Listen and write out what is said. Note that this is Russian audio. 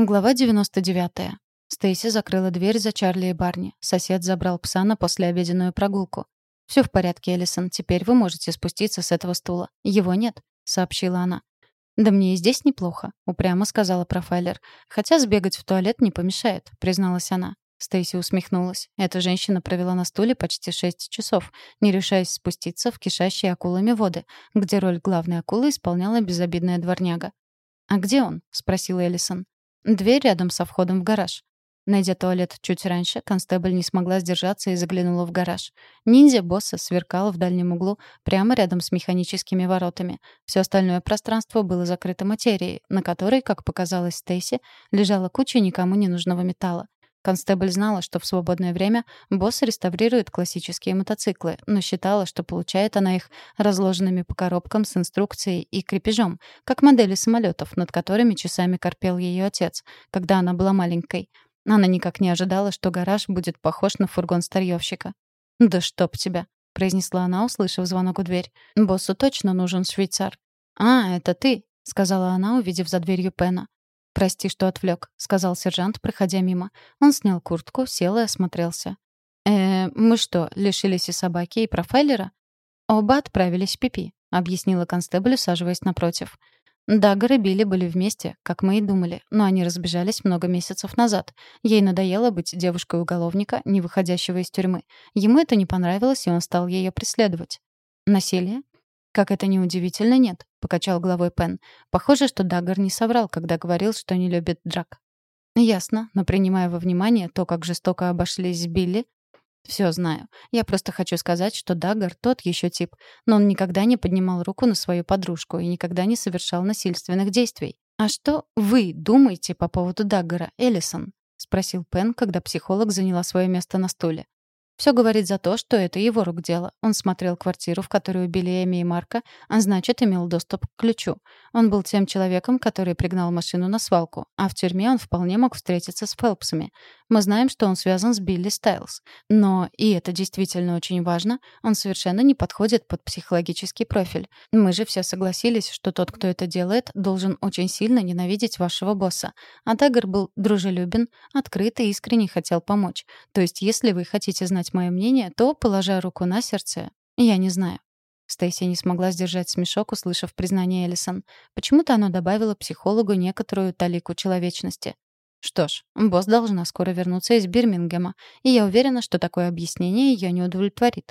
Глава 99. Стейси закрыла дверь за Чарли и Барни. Сосед забрал пса на послеобеденную прогулку. «Все в порядке, Элисон. Теперь вы можете спуститься с этого стула. Его нет», — сообщила она. «Да мне и здесь неплохо», — упрямо сказала профайлер. «Хотя сбегать в туалет не помешает», — призналась она. Стейси усмехнулась. Эта женщина провела на стуле почти шесть часов, не решаясь спуститься в кишащие акулами воды, где роль главной акулы исполняла безобидная дворняга. «А где он?» — спросила Элисон. Дверь рядом со входом в гараж. Найдя туалет чуть раньше, констебль не смогла сдержаться и заглянула в гараж. Ниндзя-босса сверкал в дальнем углу, прямо рядом с механическими воротами. Все остальное пространство было закрыто материей, на которой, как показалось Стейси, лежала куча никому не нужного металла. Констебль знала, что в свободное время босс реставрирует классические мотоциклы, но считала, что получает она их разложенными по коробкам с инструкцией и крепежом, как модели самолетов, над которыми часами корпел ее отец, когда она была маленькой. Она никак не ожидала, что гараж будет похож на фургон старьевщика. «Да чтоб тебя!» — произнесла она, услышав звонок в дверь. «Боссу точно нужен швейцар». «А, это ты!» — сказала она, увидев за дверью Пена. «Прости, что отвлек», — сказал сержант, проходя мимо. Он снял куртку, сел и осмотрелся. «Э, мы что, лишились и собаки, и профайлера?» «Оба отправились в Пипи», — объяснила констебль, усаживаясь напротив. Даггар и Билли были вместе, как мы и думали, но они разбежались много месяцев назад. Ей надоело быть девушкой уголовника, не выходящего из тюрьмы. Ему это не понравилось, и он стал ее преследовать. Насилие? Как это ни удивительно, нет, покачал головой Пен. Похоже, что Даггар не соврал, когда говорил, что не любит драк. Ясно, но принимая во внимание то, как жестоко обошлись с Билли, все знаю. Я просто хочу сказать, что Даггар тот еще тип, но он никогда не поднимал руку на свою подружку и никогда не совершал насильственных действий. А что вы думаете по поводу Даггара, Эллисон? спросил Пен, когда психолог заняла свое место на стуле. Все говорит за то, что это его рук дело. Он смотрел квартиру, в которую убили Эми и Марка, а значит, имел доступ к ключу. Он был тем человеком, который пригнал машину на свалку, а в тюрьме он вполне мог встретиться с Фелпсами. Мы знаем, что он связан с Билли Стайлз. Но, и это действительно очень важно, он совершенно не подходит под психологический профиль. Мы же все согласились, что тот, кто это делает, должен очень сильно ненавидеть вашего босса. А Даггар был дружелюбен, открыт и искренне хотел помочь. То есть, если вы хотите знать знать мое мнение, то, положа руку на сердце, я не знаю. Стейси не смогла сдержать смешок, услышав признание Эллисон. Почему-то оно добавило психологу некоторую талику человечности. Что ж, босс должна скоро вернуться из Бирмингема, и я уверена, что такое объяснение ее не удовлетворит.